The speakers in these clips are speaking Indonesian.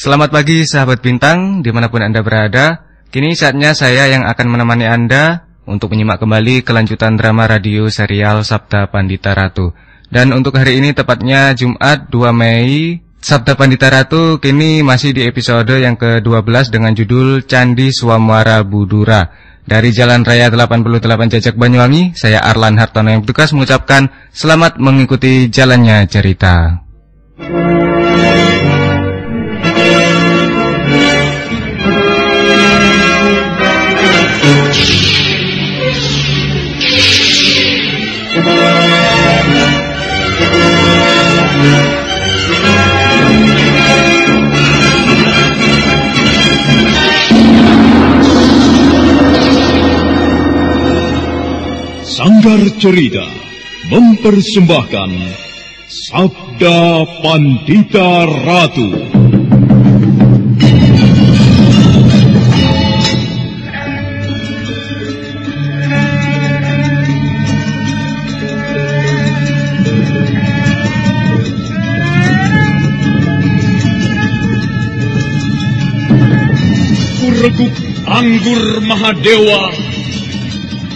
Selamat pagi sahabat bintang di mana pun Anda berada. Kini saatnya saya yang akan menemani Anda Untuk menyimak kembali kelanjutan drama radio serial Sabda Pandita Ratu. Dan untuk hari ini tepatnya Jumat 2 Mei Sabda Pandita Ratu kini masih di episode yang ke-12 dengan judul Candi Swamwara Budura. Dari Jalan Raya 88 Jajak Banyuwangi Saya Arlan Hartono yang bertugas mengucapkan Selamat mengikuti jalannya cerita Sanggar Cerita mempersembahkan Sabda Pandita Ratu. Kureguk anggur Mahadewa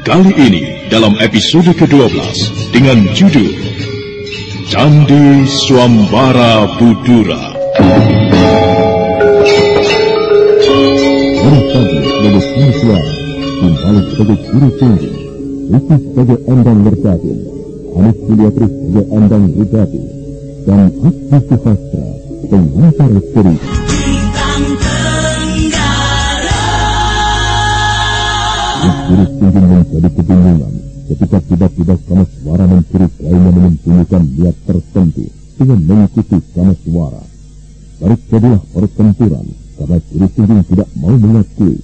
Kali ini dalam episode ke-12 dengan judul Candi Swambara Budura. Merpati sebagai Sinsuara, Timbalik sebagai Guru Tinggi, Riki sebagai Endang Merdatin, Anis Mulyatri sebagai Endang Bugati, dan Akti Suhastra, pengantar cerita. Guru Tinggi menjadi kebingungan ketika tiba-tiba sama suara mencurigainya menyembunyikan niat tertentu dengan mengikuti sama suara. Terjadilah pertempuran karena Guru Tinggi tidak mau mengakui.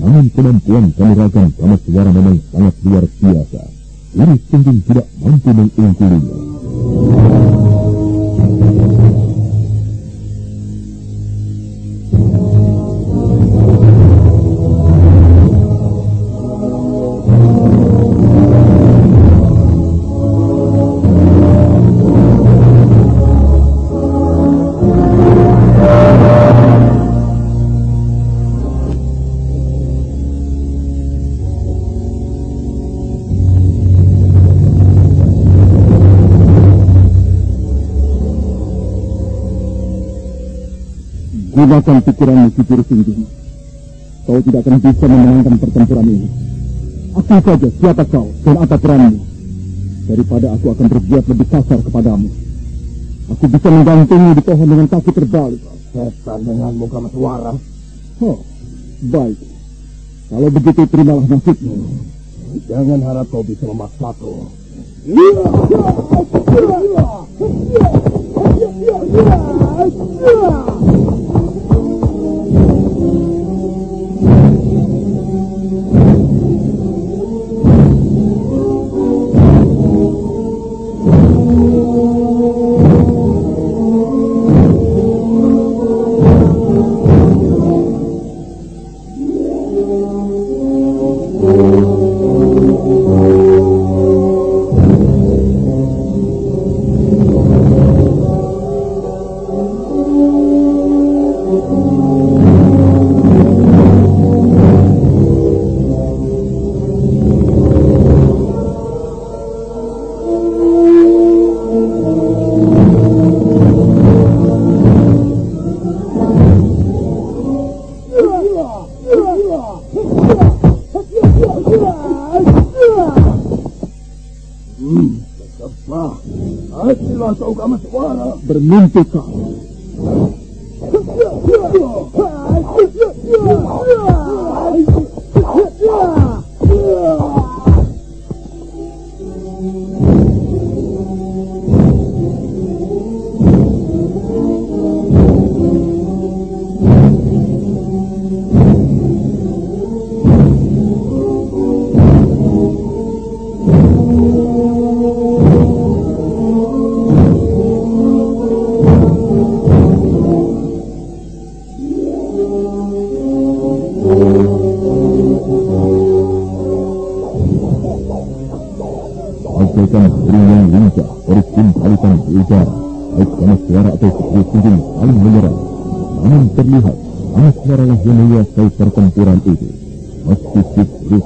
Namun kemampuan kanuragan sama suara memang sangat luar biasa. Guru Tinggi tidak mampu mengungkulinya. Gunakan pikiranmu, Kijuru tinggi. Kau tidak akan bisa memenangkan pertempuran ini. Aku saja siapa kau dan apa peranmu. Daripada aku akan berbuat lebih kasar kepadamu. Aku bisa menggantungi di pohon dengan kaki terbalik. Setan dengan muka suara. Oh, baik. Kalau begitu terimalah nasibmu. Jangan harap kau bisa memaksaku. Bermimpi kau. bagaikan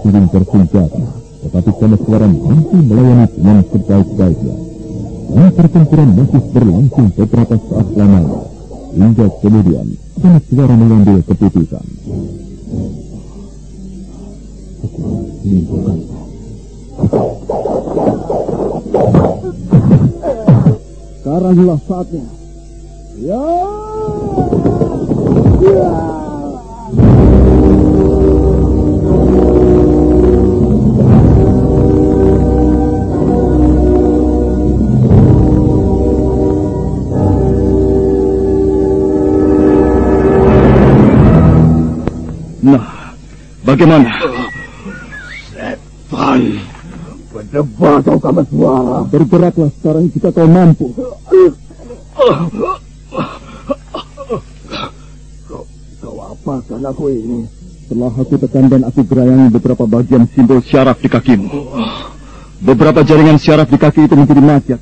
kunjung bersenjata, tetapi karena suara mampu melayani dengan sebaik-baiknya. Dan pertempuran masih berlangsung beberapa saat lamanya. Hingga kemudian, karena suara mengambil keputusan. Sekaranglah saatnya. Ya. ya. Bagaimana? Setan. Berdebat kau kamu suara. Bergeraklah sekarang jika kau mampu. Kau, kau apakan aku ini? Setelah aku tekan dan aku gerayangi beberapa bagian simbol syaraf di kakimu. Beberapa jaringan syaraf di kaki itu menjadi macet.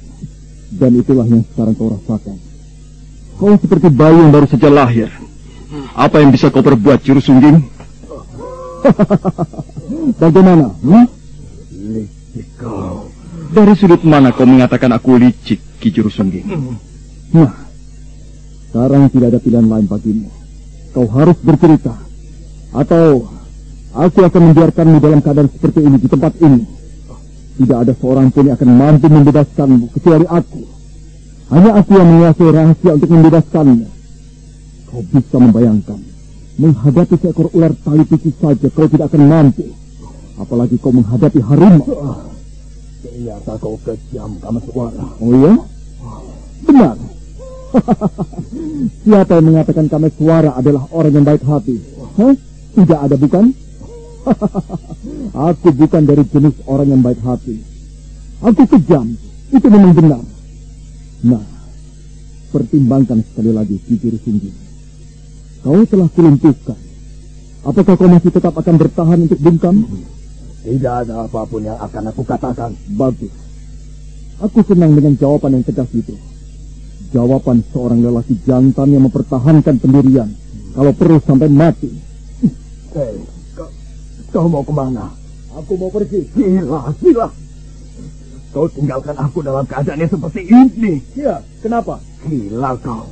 Dan itulah yang sekarang kau rasakan. Kau seperti bayi yang baru saja lahir. Apa yang bisa kau perbuat, Juru Sungging? Bagaimana? Hmm? Licik kau. Dari sudut mana kau mengatakan aku licik, Ki Juru Sungging? Nah, sekarang tidak ada pilihan lain bagimu. Kau harus bercerita. Atau aku akan membiarkanmu dalam keadaan seperti ini di tempat ini. Tidak ada seorang pun yang akan mampu membebaskanmu kecuali aku. Hanya aku yang menguasai rahasia untuk membebaskanmu. Kau bisa membayangkan. Menghadapi seekor ular tali pici saja kau tidak akan mampu. Apalagi kau menghadapi harimau. Ternyata kau kejam kamu suara. Oh ya? Benar. Siapa yang mengatakan kami suara adalah orang yang baik hati? Hah? Tidak ada bukan? Aku bukan dari jenis orang yang baik hati. Aku kejam. Itu memang benar. Nah, pertimbangkan sekali lagi jujur sungguh. Kau telah kulumpuhkan. Apakah kau masih tetap akan bertahan untuk bungkam? Tidak ada apa pun yang akan aku katakan. Bagus. Aku senang dengan jawaban yang tegas itu. Jawaban seorang lelaki jantan yang mempertahankan pendirian. Kalau perlu sampai mati. Hei, kau, kau mau ke mana? Aku mau pergi. Gila, gila. Kau tinggalkan aku dalam keadaan yang seperti ini. Ya, kenapa? Gila kau.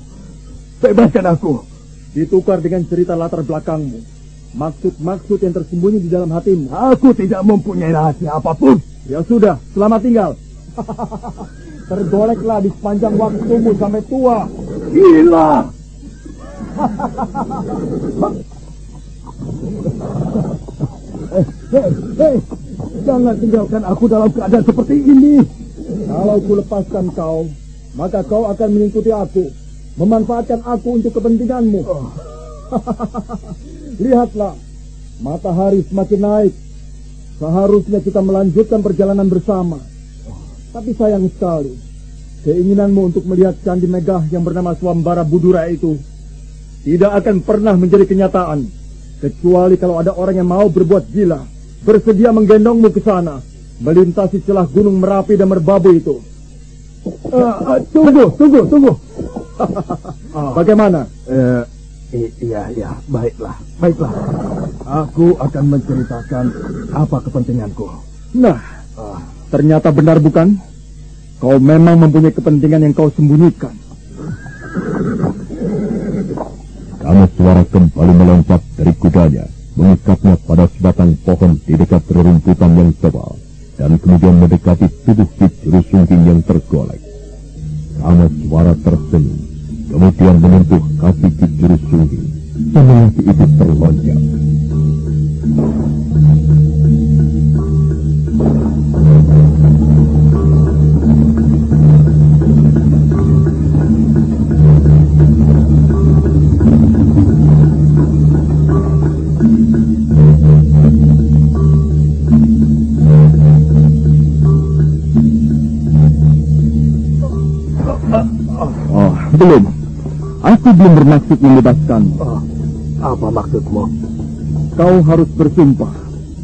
Bebaskan aku. Ditukar dengan cerita latar belakangmu. Maksud-maksud yang tersembunyi di dalam hatimu. Aku tidak mempunyai rahasia apa pun. Ya sudah, selamat tinggal. Tergoleklah di sepanjang waktumu sampai tua. Gila! Hei, hei, jangan tinggalkan aku dalam keadaan seperti ini. Kalau ku lepaskan kau, maka kau akan mengikuti aku, memanfaatkan aku untuk kepentinganmu. Lihatlah, matahari semakin naik. Seharusnya kita melanjutkan perjalanan bersama. Tapi sayang sekali, keinginanmu untuk melihat candi megah yang bernama Swambara Budura itu tidak akan pernah menjadi kenyataan. Kecuali kalau ada orang yang mau berbuat gila, bersedia menggendongmu ke sana, melintasi celah gunung Merapi dan Merbabu itu. Uh, uh, tunggu, tunggu, tunggu. Bagaimana? Uh, iya, iya, baiklah, baiklah. Aku akan menceritakan apa kepentinganku. Nah, uh, ternyata benar bukan? Kau memang mempunyai kepentingan yang kau sembunyikan. Karena suara kembali melompat dari kudanya, mengikatnya pada sebatang pohon di dekat rerumputan yang tebal, dan kemudian mendekati tubuh Juru Sungging yang tergolek. Karena suara tersenyum, kemudian menyentuh kaki Juru Sungging, dan lelaki itu terlonjak. Belum. Aku belum bermaksud membebaskan. Oh, apa maksudmu? Kau harus bersumpah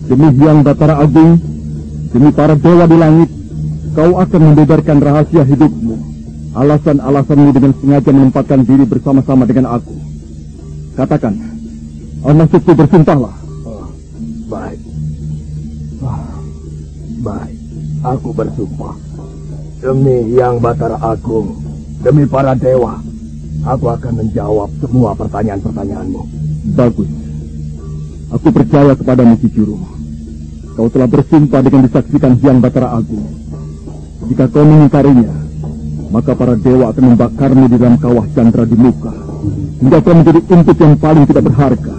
demi Hyang Batara Agung, demi para dewa di langit, kau akan membeberkan rahasia hidupmu. Alasan-alasanmu dengan sengaja menempatkan diri bersama-sama dengan aku. Katakan, maksudku bersumpahlah. Oh, baik. Oh, baik, aku bersumpah. Demi Hyang Batara Agung, Demi para dewa, aku akan menjawab semua pertanyaan-pertanyaanmu. Bagus. Aku percaya kepada Misi Juru. Kau telah bersumpah dengan disaksikan Hyang Batara Agung. Jika kau mengingkarinya, maka para dewa akan membakarmu di dalam kawah chandra di muka. Hingga kau menjadi input yang paling tidak berharga.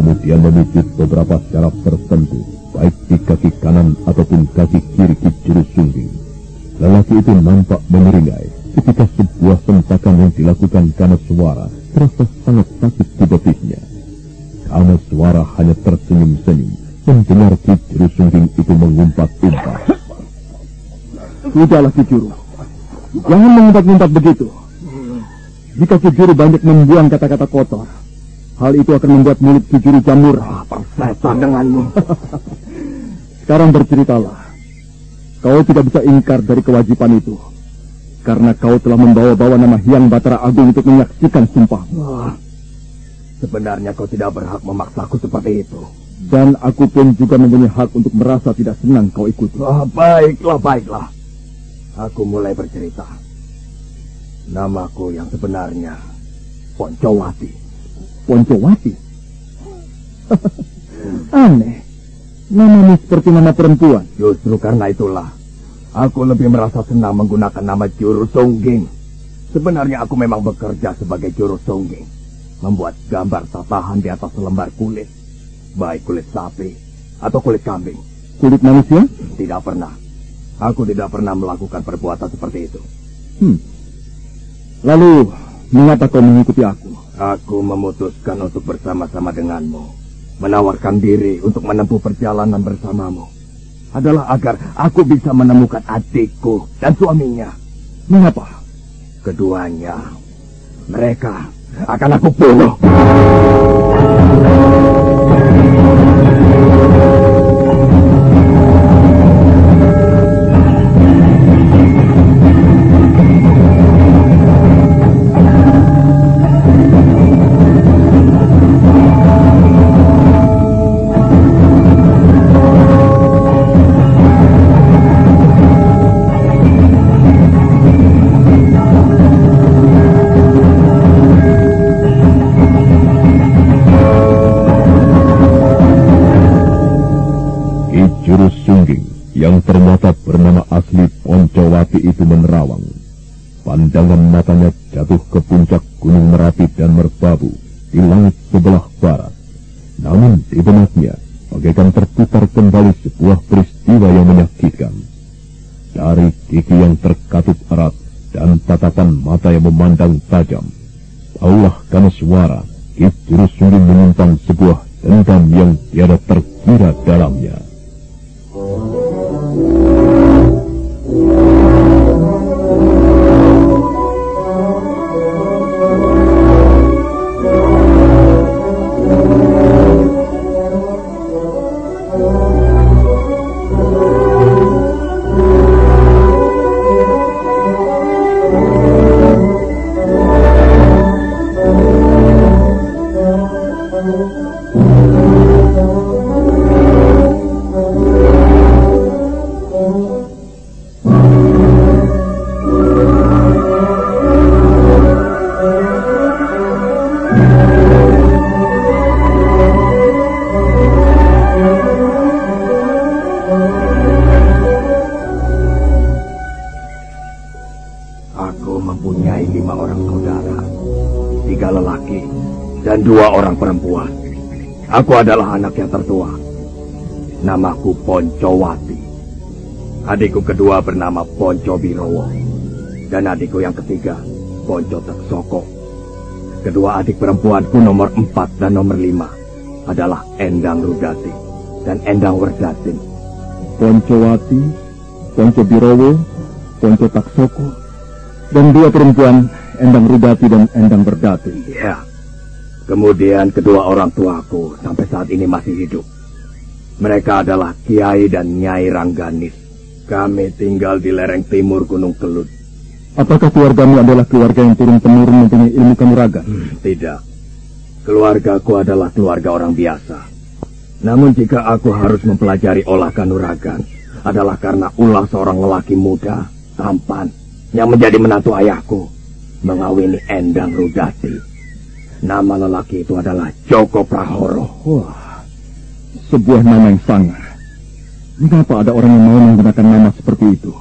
Kemudian memijit beberapa syaraf tertentu, baik di kaki kanan ataupun kaki kiri juru sungging. Lelaki itu nampak menyeringai ketika sebuah sentakan yang dilakukan karena suara terasa sangat sakit di betisnya. Karena suara hanya tersenyum-senyum mendengar Ki Sungging itu mengumpat-umpat. Sudahlah Ki Juru, jangan mengumpat-umpat begitu. Jika Ki Juru banyak membuang kata-kata kotor, Hal itu akan membuat mulut Kijuru jamur. Ah, persetan denganmu. Sekarang berceritalah. Kau tidak bisa ingkar dari kewajiban itu. Karena kau telah membawa-bawa nama Hyang Batara Agung untuk menyaksikan sumpah. Wah, sebenarnya kau tidak berhak memaksaku seperti itu. Dan aku pun juga mempunyai hak untuk merasa tidak senang kau ikut. Wah, baiklah, baiklah. Aku mulai bercerita. Namaku yang sebenarnya Poncowati. Poncowati. Aneh. Namamu seperti nama perempuan. Justru karena itulah. Aku lebih merasa senang menggunakan nama Juru Songging. Sebenarnya aku memang bekerja sebagai Juru Songging. Membuat gambar tatahan di atas lembar kulit. Baik kulit sapi atau kulit kambing. Kulit manusia? Tidak pernah. Aku tidak pernah melakukan perbuatan seperti itu. Hmm. Lalu, mengapa kau mengikuti aku? Aku memutuskan untuk bersama-sama denganmu. Menawarkan diri untuk menempuh perjalanan bersamamu. Adalah agar aku bisa menemukan adikku dan suaminya. Mengapa? Keduanya. Mereka akan aku bunuh. Pandangan matanya jatuh ke puncak Gunung Merapi dan Merbabu di langit sebelah mempunyai lima orang saudara. Tiga lelaki dan dua orang perempuan. Aku adalah anak yang tertua. Namaku Poncowati. Adikku kedua bernama Ponco Birowo. Dan adikku yang ketiga, Ponco Teksoko. Kedua adik perempuanku nomor empat dan nomor lima adalah Endang Rudati dan Endang Werdatin. Poncowati, Ponco Birowo, dan dua perempuan, Endang Rudati dan Endang Berdati. Ya. Kemudian kedua orang tuaku sampai saat ini masih hidup. Mereka adalah Kiai dan Nyai Rangganis. Kami tinggal di lereng timur Gunung Kelut. Apakah keluargamu adalah keluarga yang turun-temurun mempunyai ilmu kanuragan? Hmm, tidak. Keluargaku adalah keluarga orang biasa. Namun jika aku harus mempelajari olah kanuragan, adalah karena ulah seorang lelaki muda, tampan, yang menjadi menantu ayahku, mengawini Endang Rudati. Nama lelaki itu adalah Joko Prahoro. Wah, sebuah nama yang sangar. Mengapa ada orang yang mau menggunakan nama seperti itu?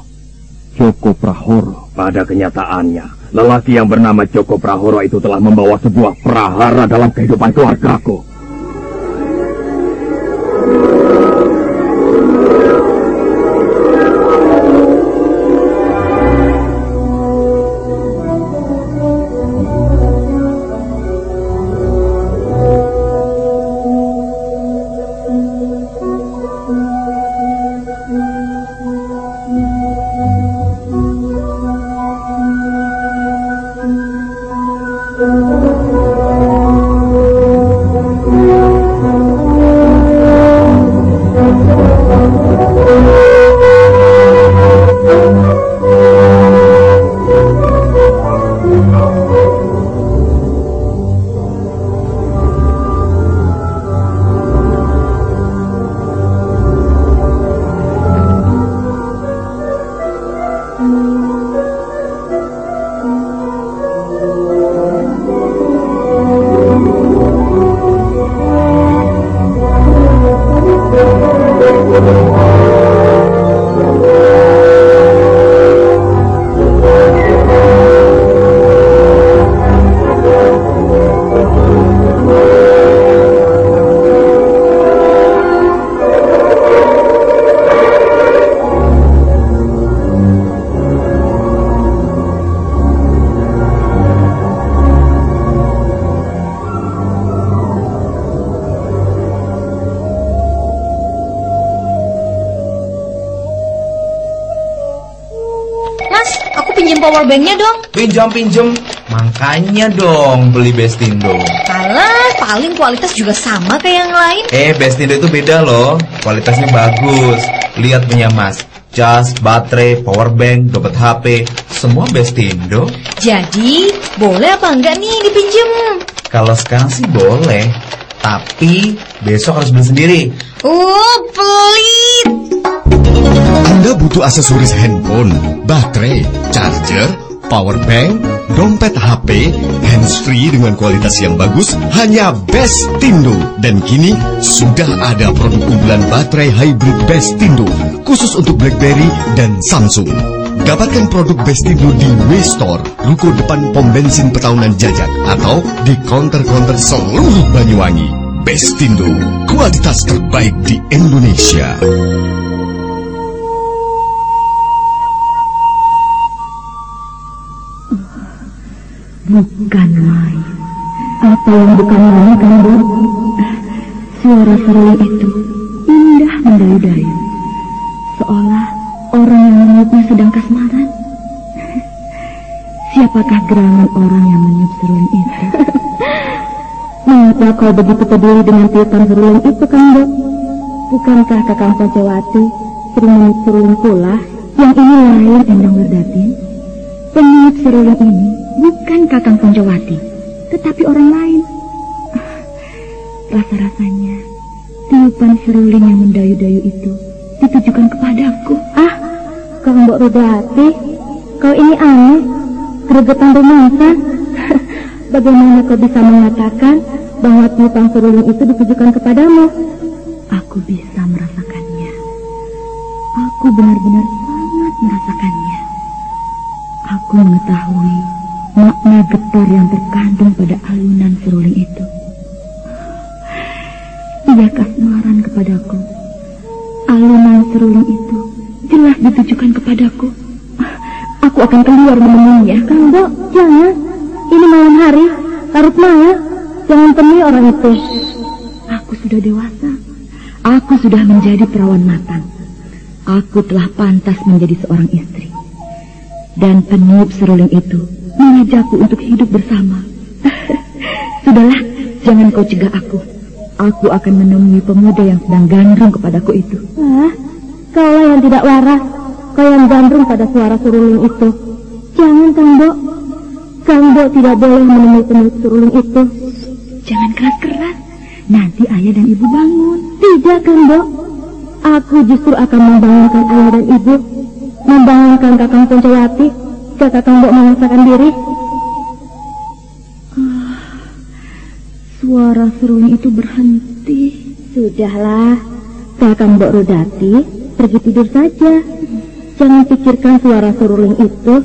Joko Prahoro. Pada kenyataannya, lelaki yang bernama Joko Prahoro itu telah membawa sebuah prahara dalam kehidupan keluargaku. Pinjam power banknya dong. Pinjam-pinjam, makanya dong beli Bestindo. Kalah, paling kualitas juga sama kayak yang lain. Eh, Bestindo itu beda loh, kualitasnya bagus. Lihat punya Mas, cas, baterai, power bank, dompet HP, semua Bestindo. Jadi, boleh apa enggak nih dipinjem? Kalau sekarang sih boleh, tapi besok harus beli sendiri. Oh, pelit. Anda butuh aksesoris handphone, baterai, charger, power bank, dompet HP, handsfree dengan kualitas yang bagus hanya Bestindo. Dan kini sudah ada produk unggulan baterai hybrid Bestindo khusus untuk BlackBerry dan Samsung. Dapatkan produk Bestindo di Waystore, ruko depan pom bensin Petaunan Jajak atau di counter-counter seluruh Banyuwangi. Bestindo, kualitas terbaik di Indonesia. Bukan main. Apa yang bukan kan, Bu? Suara seruling itu indah mendayu-dayu. Seolah orang yang meniupnya sedang kasmaran. Siapakah gerangan orang yang meniup seruling itu? Mengapa kau begitu peduli dengan tiupan seruling itu, Bu? Bukankah Kakang Pancawati sering meniup seruling pula yang ini lain Endang Werdatin? Peniup seruling ini bukan Kakang Pancawati, tetapi orang lain. Rasa-rasanya tiupan seruling yang mendayu-dayu itu ditujukan kepadaku. Ah, Kang Mbok Rodati, kau ini aneh, gregetan romansa. Bagaimana kau bisa mengatakan bahwa tiupan seruling itu ditujukan kepadamu? Aku bisa merasakannya. Aku benar-benar sangat merasakannya. Aku mengetahui makna getar yang terkandung pada alunan seruling itu. Ia kasmaran kepadaku. Alunan seruling itu jelas ditujukan kepadaku. Aku akan keluar menemuinya. Kang Bo, jangan. Ini malam hari, larut malam. Jangan temui orang itu. Aku sudah dewasa. Aku sudah menjadi perawan matang. Aku telah pantas menjadi seorang istri. Dan peniup seruling itu mengajakku untuk hidup bersama. Sudahlah, jangan kau cegah aku. Aku akan menemui pemuda yang sedang gandrung kepadaku itu. Ah, kaulah yang tidak waras. Kau yang gandrung pada suara seruling itu. Jangan, Kang Bo. Kang Bo tidak boleh menemui peniup seruling itu. Jangan keras-keras. Nanti ayah dan ibu bangun. Tidak, Kang Bo. Aku justru akan membangunkan ayah dan ibu. Membangunkan Kakang Poncayati. Jika Kakang Bo merasakan diri. Suara seruling itu berhenti. Sudahlah, Kakang Mbok Rodati pergi tidur saja. Jangan pikirkan suara seruling itu.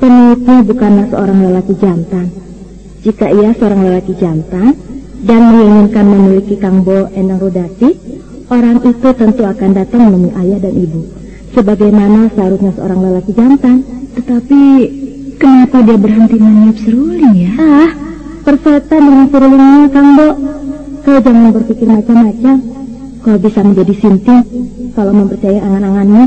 Peniupnya bukanlah seorang lelaki jantan. Jika ia seorang lelaki jantan dan menginginkan memiliki Kang Bo Endang Rodati, orang itu tentu akan datang menemui ayah dan ibu. Sebagaimana seharusnya seorang lelaki jantan. Tetapi kenapa dia berhenti meniup seruling ya? Ah, persetan dengan serulingnya Kang Bo. Kau jangan berpikir macam-macam. Kau bisa menjadi sinting kalau mempercayai angan-anganmu.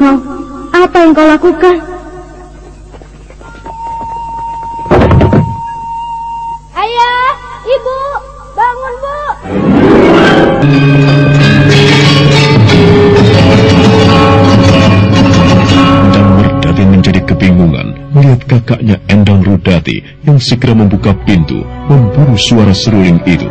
Kau. Apa yang kau lakukan? Ayah, ibu, bangun bu. Menjadi kebingungan melihat kakaknya Endang Rudati yang segera membuka pintu memburu suara seruling itu.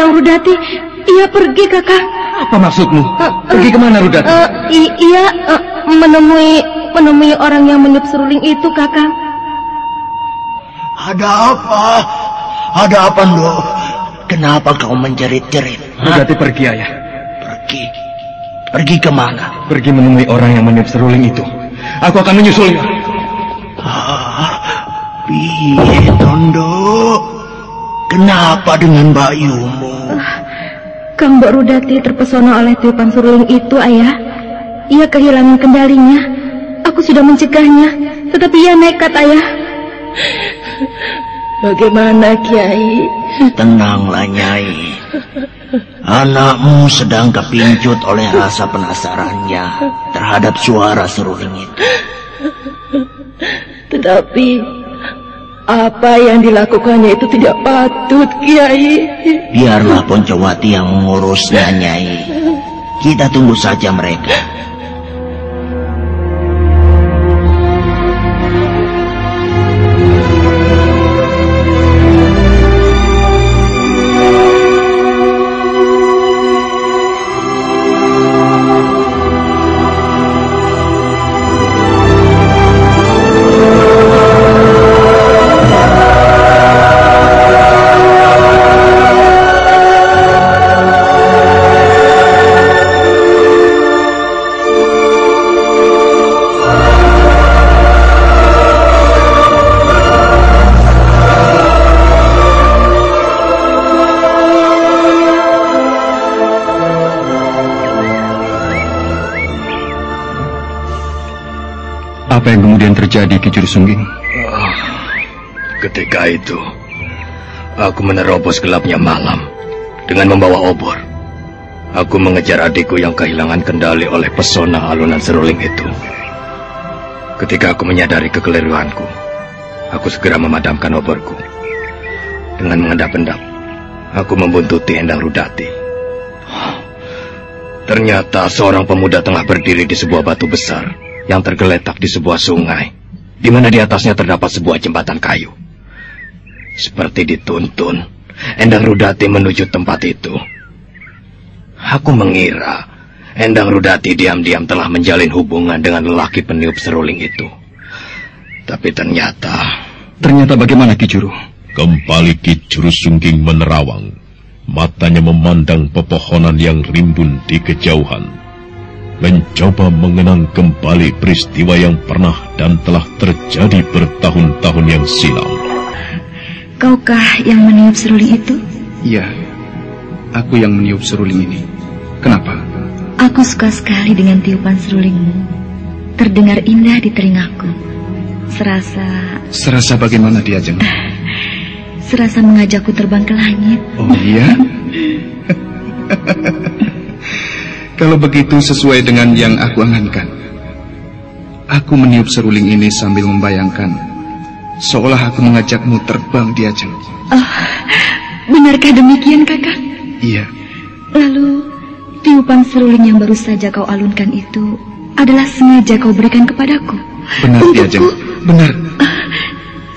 Endang Rudati, ia pergi kakak. Apa maksudmu? Pergi ke mana, Rudati? Eh, i- ia eh, menemui menemui orang yang meniup seruling itu kakak. Ada apa? Ada apa, Ndo? Kenapa kau menjerit-jerit? Rudati pergi, ayah. Pergi? Pergi ke mana? Pergi menemui orang yang meniup seruling itu. Aku akan menyusulnya. Ah, piye, Tondo? Kenapa dengan bayumu? Kang Mbok Rudati terpesona oleh tiupan seruling itu, ayah. Ia kehilangan kendalinya. Aku sudah mencegahnya, tetapi ia nekat, ayah. Bagaimana, Kiai? Tenanglah, Nyai. Anakmu sedang kepincut oleh rasa penasarannya terhadap suara seruling itu. Tetapi apa yang dilakukannya itu tidak patut, Kiai. Biarlah Poncowati yang mengurusnya, Nyai. Kita tunggu saja mereka. Yang kemudian terjadi Ki Sungging? Oh, ketika itu, aku menerobos gelapnya malam dengan membawa obor. Aku mengejar adikku yang kehilangan kendali oleh pesona alunan seruling itu. Ketika aku menyadari kekeliruanku, aku segera memadamkan oborku. Dengan mengendap-endap, aku membuntuti Endang Rudati. Ternyata seorang pemuda tengah berdiri di sebuah batu besar yang tergeletak di sebuah sungai, di mana di atasnya terdapat sebuah jembatan kayu. Seperti dituntun, Endang Rudati menuju tempat itu. Aku mengira Endang Rudati diam-diam telah menjalin hubungan dengan lelaki peniup seruling itu. Tapi ternyata... Ternyata bagaimana Ki Juru? Kembali Ki Juru Sungging menerawang. Matanya memandang pepohonan yang rimbun di kejauhan mencoba mengenang kembali peristiwa yang pernah dan telah terjadi bertahun-tahun yang silam. Kaukah yang meniup seruling itu? Iya, aku yang meniup seruling ini. Kenapa? Aku suka sekali dengan tiupan serulingmu. Terdengar indah di telingaku. Serasa... Serasa bagaimana dia, Jeng? Serasa mengajakku terbang ke langit. Oh iya? Kalau begitu sesuai dengan yang aku angankan. Aku meniup seruling ini sambil membayangkan seolah aku mengajakmu terbang di ajang. Oh, benarkah demikian, Kakak? Iya. Lalu, tiupan seruling yang baru saja kau alunkan itu adalah sengaja kau berikan kepadaku. Benar, Untukku... Diajeng. Benar. Uh,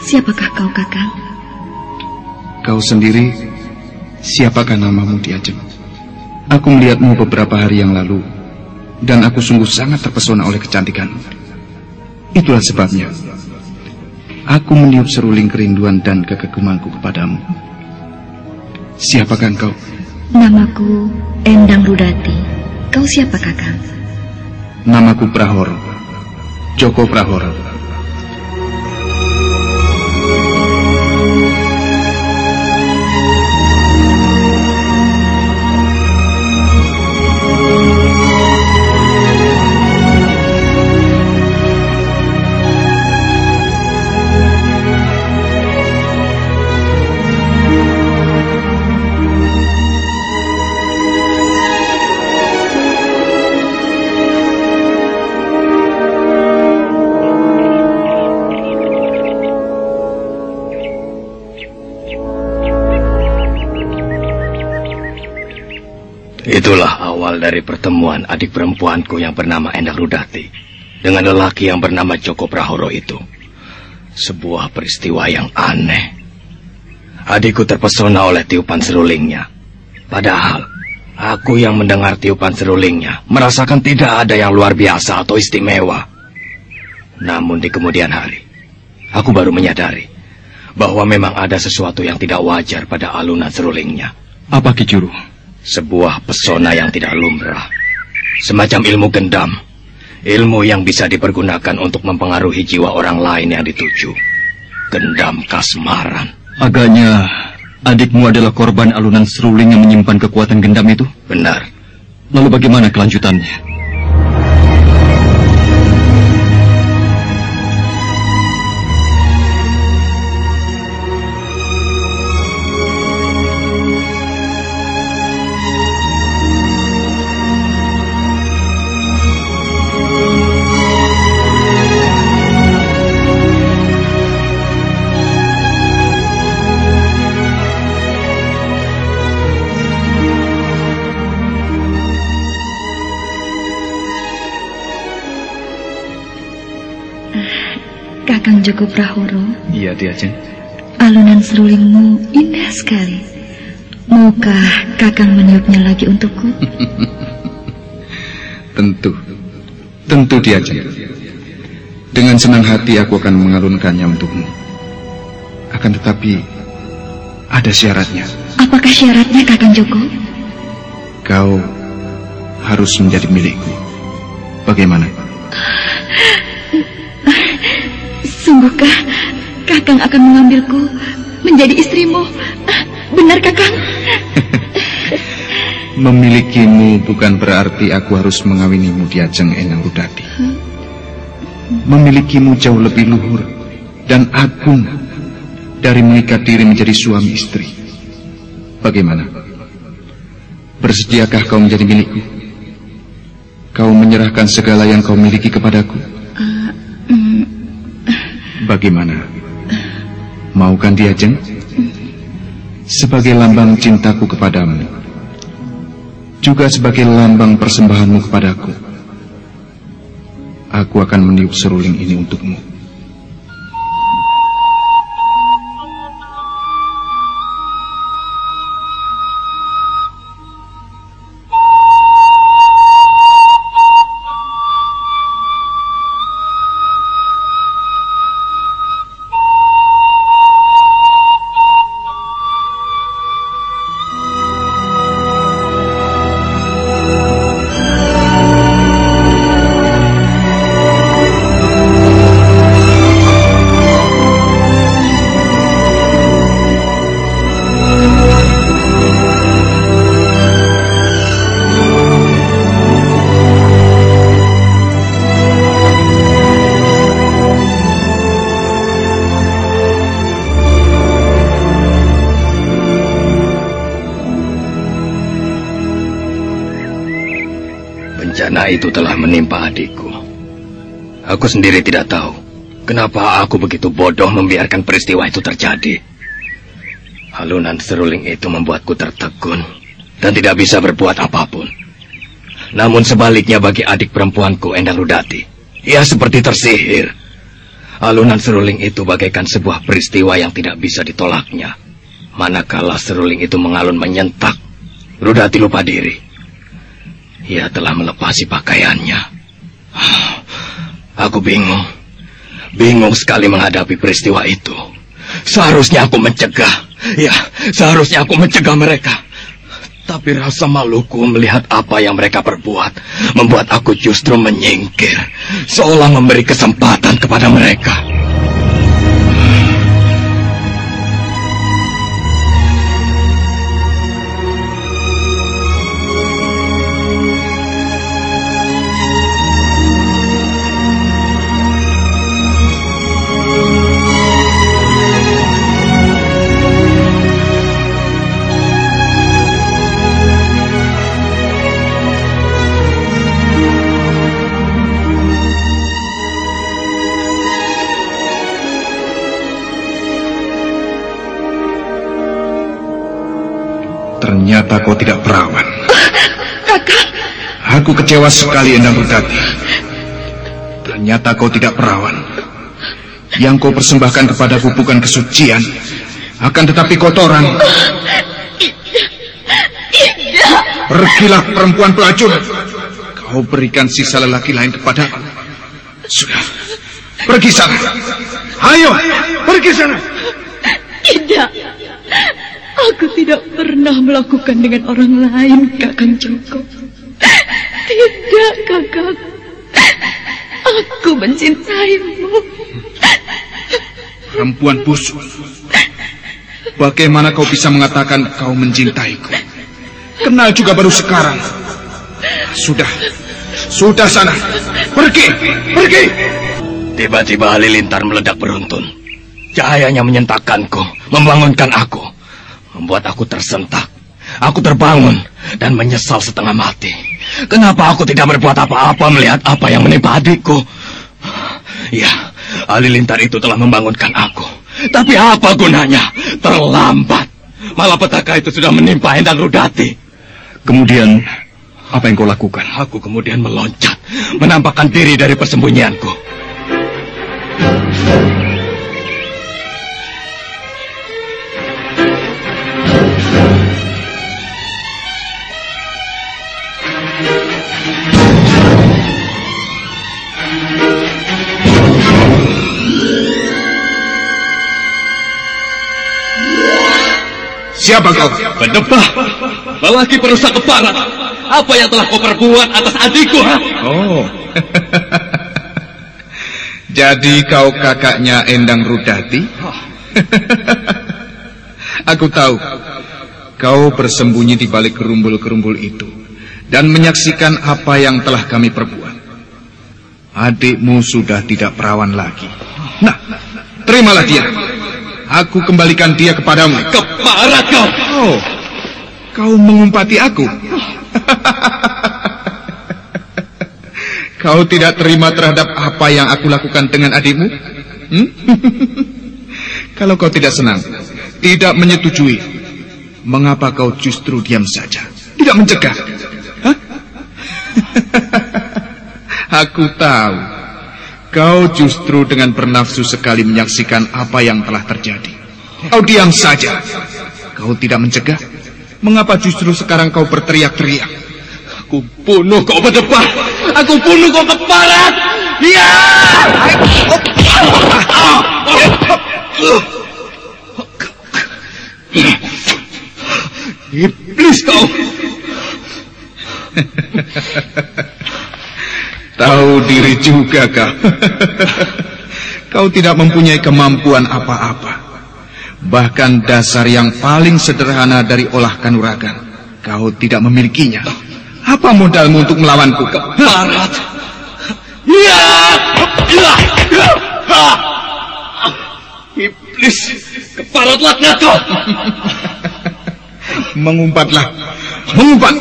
siapakah kau, Kakak? Kau sendiri, siapakah namamu Diajeng? Aku melihatmu beberapa hari yang lalu, dan aku sungguh sangat terpesona oleh kecantikanmu. Itulah sebabnya, aku meniup seruling kerinduan dan kekegumanku kepadamu. Siapakah engkau? Namaku Endang Rudati. Kau siapa kakak? Namaku Prahoro. Joko Prahoro. Awal dari pertemuan adik perempuanku yang bernama Endang Rudati dengan lelaki yang bernama Joko Prahoro itu. Sebuah peristiwa yang aneh. Adikku terpesona oleh tiupan serulingnya. Padahal aku yang mendengar tiupan serulingnya merasakan tidak ada yang luar biasa atau istimewa. Namun di kemudian hari, aku baru menyadari bahwa memang ada sesuatu yang tidak wajar pada alunan serulingnya. Apa Kijuru? Sebuah pesona yang tidak lumrah. Semacam ilmu gendam. Ilmu yang bisa dipergunakan untuk mempengaruhi jiwa orang lain yang dituju. Gendam kasmaran. Agaknya adikmu adalah korban alunan seruling yang menyimpan kekuatan gendam itu? Benar. Lalu bagaimana kelanjutannya? Joko Prahoro. Iya, Tiajen. Alunan serulingmu indah sekali. Maukah Kakang meniupnya lagi untukku? Tentu. Tentu, Tiajen. Dengan senang hati aku akan mengalunkannya untukmu. Akan tetapi, ada syaratnya. Apakah syaratnya, Kakang Joko? Kau harus menjadi milikku. Bagaimana? Sungguhkah Kakang akan mengambilku menjadi istrimu? Benar, Kakang? Memilikimu bukan berarti aku harus mengawinimu di ajeng Enang Rudati. Memilikimu jauh lebih luhur dan agung dari mengikat diri menjadi suami istri. Bagaimana? Bersediakah kau menjadi milikku? Kau menyerahkan segala yang kau miliki kepadaku? Bagaimana? Mau kan diajeng? Sebagai lambang cintaku kepadamu, juga sebagai lambang persembahanmu kepadaku, aku akan meniup seruling ini untukmu. Aku sendiri tidak tahu kenapa aku begitu bodoh membiarkan peristiwa itu terjadi. Halunan seruling itu membuatku tertegun dan tidak bisa berbuat apa pun. Namun sebaliknya bagi adik perempuanku Endang Rudati, ia seperti tersihir. Alunan seruling itu bagaikan sebuah peristiwa yang tidak bisa ditolaknya. Manakala seruling itu mengalun menyentak, Rudati lupa diri. Ia telah melepasi pakaiannya. Aku bingung. Bingung sekali menghadapi peristiwa itu. Seharusnya aku mencegah. Ya, seharusnya aku mencegah mereka. Tapi rasa maluku melihat apa yang mereka perbuat membuat aku justru menyingkir, seolah memberi kesempatan kepada mereka. Ternyata kau tidak perawan. Kakak. Aku kecewa sekali Endang Rudati. Ternyata kau tidak perawan. Yang kau persembahkan kepadaku bukan kesucian, akan tetapi kotoran. Pergilah perempuan pelacur. Kau berikan sisa lelaki lain kepada Sudah. Pergi sana. Ayo, pergi sana. Tidak. Aku tidak pernah melakukan dengan orang lain, Kakang Joko. Tidak, Kakang. Aku mencintaimu. Perempuan busuk. Bagaimana kau bisa mengatakan kau mencintaiku? Kenal juga baru sekarang. Sudah. Sudah sana. Pergi. Pergi. Tiba-tiba halilintar meledak beruntun. Cahayanya menyentakkanku, membangunkan aku. Membuat aku tersentak. Aku terbangun dan menyesal setengah mati. Kenapa aku tidak berbuat apa-apa melihat apa yang menimpa adikku? Ya, halilintar itu telah membangunkan aku. Tapi apa gunanya? Terlambat. Malah petaka itu sudah menimpa Endang Rudati. Kemudian, apa yang kau lakukan? Aku kemudian meloncat, menampakkan diri dari persembunyianku. Siapa kau? Berdebah, lelaki perusak keparat. Apa yang telah kau perbuat atas adikku, ha? Oh. Jadi kau kakaknya Endang Rudati? Aku tahu. Kau bersembunyi di balik kerumbul-kerumbul itu dan menyaksikan apa yang telah kami perbuat. Adikmu sudah tidak perawan lagi. Nah, terimalah dia. Aku kembalikan dia kepadamu. Keparat kau! Oh, kau mengumpati aku. kau tidak terima terhadap apa yang aku lakukan dengan adikmu? Hmm? Kalau kau tidak senang, tidak menyetujui, mengapa kau justru diam saja? Tidak mencegah? Hah? aku tahu. Kau justru dengan bernafsu sekali menyaksikan apa yang telah terjadi. Kau diam saja. Kau tidak mencegah. Mengapa justru sekarang kau berteriak-teriak? Aku bunuh kau berdepan. Aku bunuh kau keparat. Ya! Iblis kau. Tahu diri juga kau. kau tidak mempunyai kemampuan apa-apa. Bahkan dasar yang paling sederhana dari olah kanuragan, kau tidak memilikinya. Apa modalmu untuk melawanku? Keparat. Ya! Ya! Ha! Iblis, keparat laknat kau. Mengumpatlah. Mengumpat.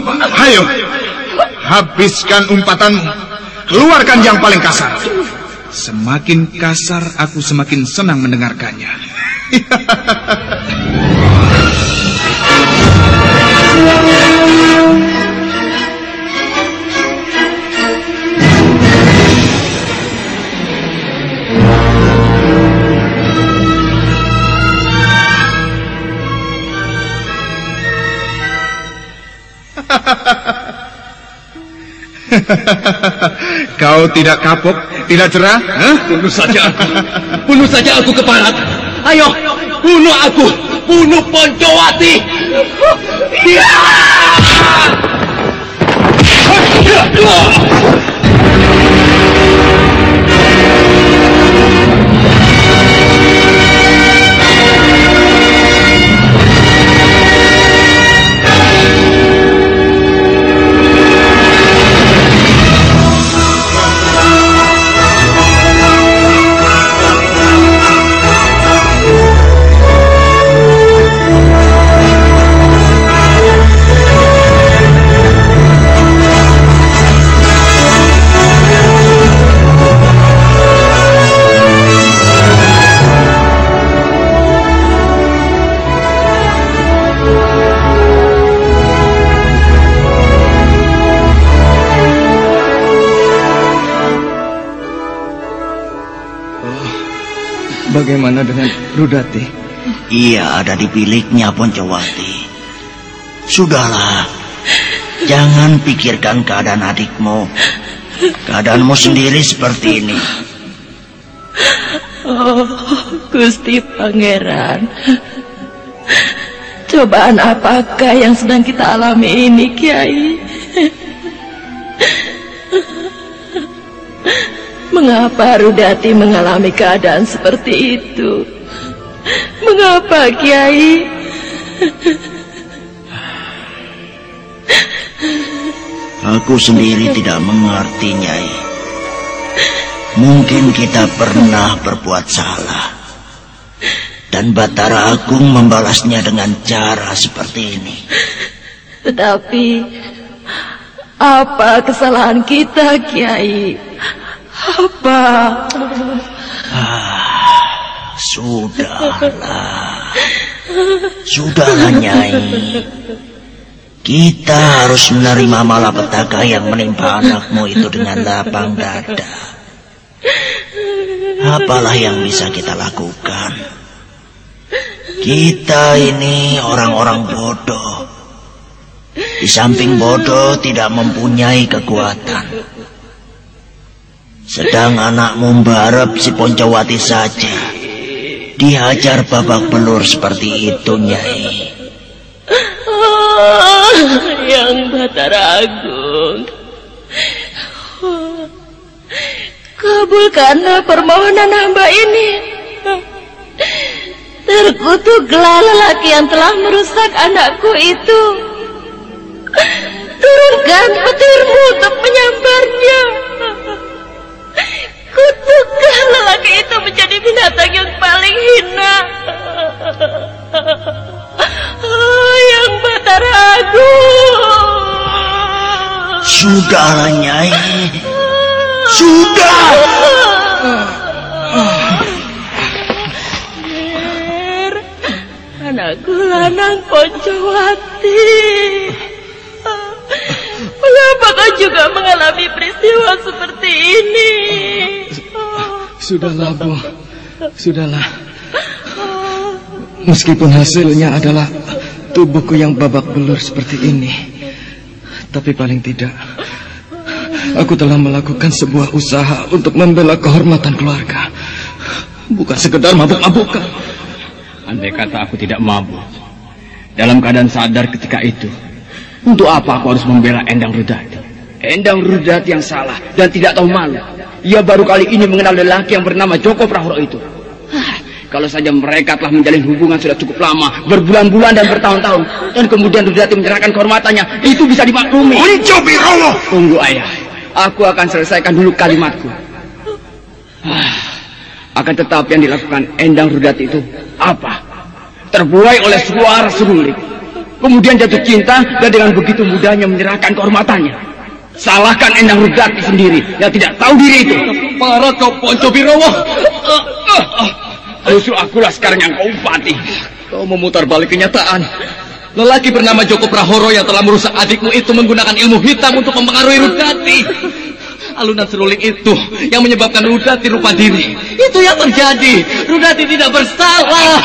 Ayo. Habiskan umpatanmu. Keluarkan yang paling kasar. Semakin kasar aku semakin senang mendengarkannya. Kau tidak kapok, tidak cerah? Huh? Bunuh saja aku. Bunuh saja aku keparat. Ayo, bunuh aku. Bunuh Poncowati. Ya! Bagaimana dengan Rudati? Ia ada di biliknya Poncowati. Sudahlah, jangan pikirkan keadaan adikmu. Keadaanmu sendiri seperti ini. Oh, Gusti Pangeran, Cobaan apakah yang sedang kita alami ini, Kiai? Mengapa Rudati mengalami keadaan seperti itu? Mengapa, Kiai? Aku sendiri tidak mengerti, Nyai. Mungkin kita pernah berbuat salah. Dan Batara Agung membalasnya dengan cara seperti ini. Tetapi apa kesalahan kita, Kiai? Apa? Ah, sudahlah. Sudahlah, Nyai. Kita harus menerima malapetaka yang menimpa anakmu itu dengan lapang dada. Apalah yang bisa kita lakukan? Kita ini orang-orang bodoh. Di samping bodoh tidak mempunyai kekuatan. Sedang anakmu Mbarep si Poncowati saja dihajar babak belur seperti itu, Nyai. Oh, yang Batara Agung. Kabulkanlah permohonan hamba ini. Terkutuklah lelaki yang telah merusak anakku itu. Turunkan petirmu untuk menyambarnya. Kutuklah lelaki itu menjadi binatang yang paling hina. Oh, yang Batara Agung. Sudahlah, Nyai. Sudah. anakku lanang Poncowati. Mengapa kau juga mengalami peristiwa seperti ini? Sudahlah, Bu. Sudahlah. Meskipun hasilnya adalah tubuhku yang babak belur seperti ini. Tapi paling tidak, aku telah melakukan sebuah usaha untuk membela kehormatan keluarga. Bukan sekedar mabuk-mabukan. Andai kata aku tidak mabuk, dalam keadaan sadar ketika itu, untuk apa aku harus membela Endang Rudati? Endang Rudati yang salah dan tidak tahu malu. Ia baru kali ini mengenal lelaki yang bernama Joko Prahoro itu. Hah, kalau saja mereka telah menjalin hubungan sudah cukup lama, berbulan-bulan dan bertahun-tahun, dan kemudian Rudati menyerahkan kehormatannya, itu bisa dimaklumi. Unco Birowo! Tunggu ayah, aku akan selesaikan dulu kalimatku. Hah, akan tetapi yang dilakukan Endang Rudati itu apa? Terbuai oleh suara seruling. Kemudian jatuh cinta dan dengan begitu mudahnya menyerahkan kehormatannya. Salahkan Endang Rudati sendiri yang tidak tahu diri itu. Para kau Ponco Birowo. Justru akulah sekarang yang kau upati. Kau memutar balik kenyataan. Lelaki bernama Joko Prahoro yang telah merusak adikmu itu menggunakan ilmu hitam untuk mempengaruhi Rudati. Alunan seruling itu yang menyebabkan Rudati lupa diri. Itu yang terjadi. Rudati tidak bersalah.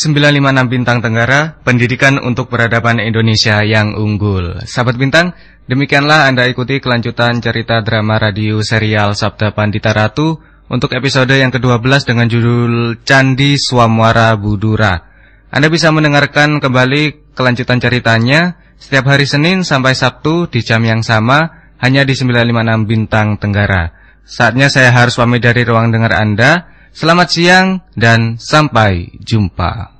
956 Bintang Tenggara, pendidikan untuk peradaban Indonesia yang unggul. Sahabat Bintang, demikianlah Anda ikuti kelanjutan cerita drama radio serial Sabda Pandita Ratu untuk episode yang ke-12 dengan judul Candi Swamwara Budura. Anda bisa mendengarkan kembali kelanjutan ceritanya setiap hari Senin sampai Sabtu di jam yang sama hanya di 956 Bintang Tenggara. Saatnya saya harus pamit dari ruang dengar Anda. Selamat siang dan sampai jumpa.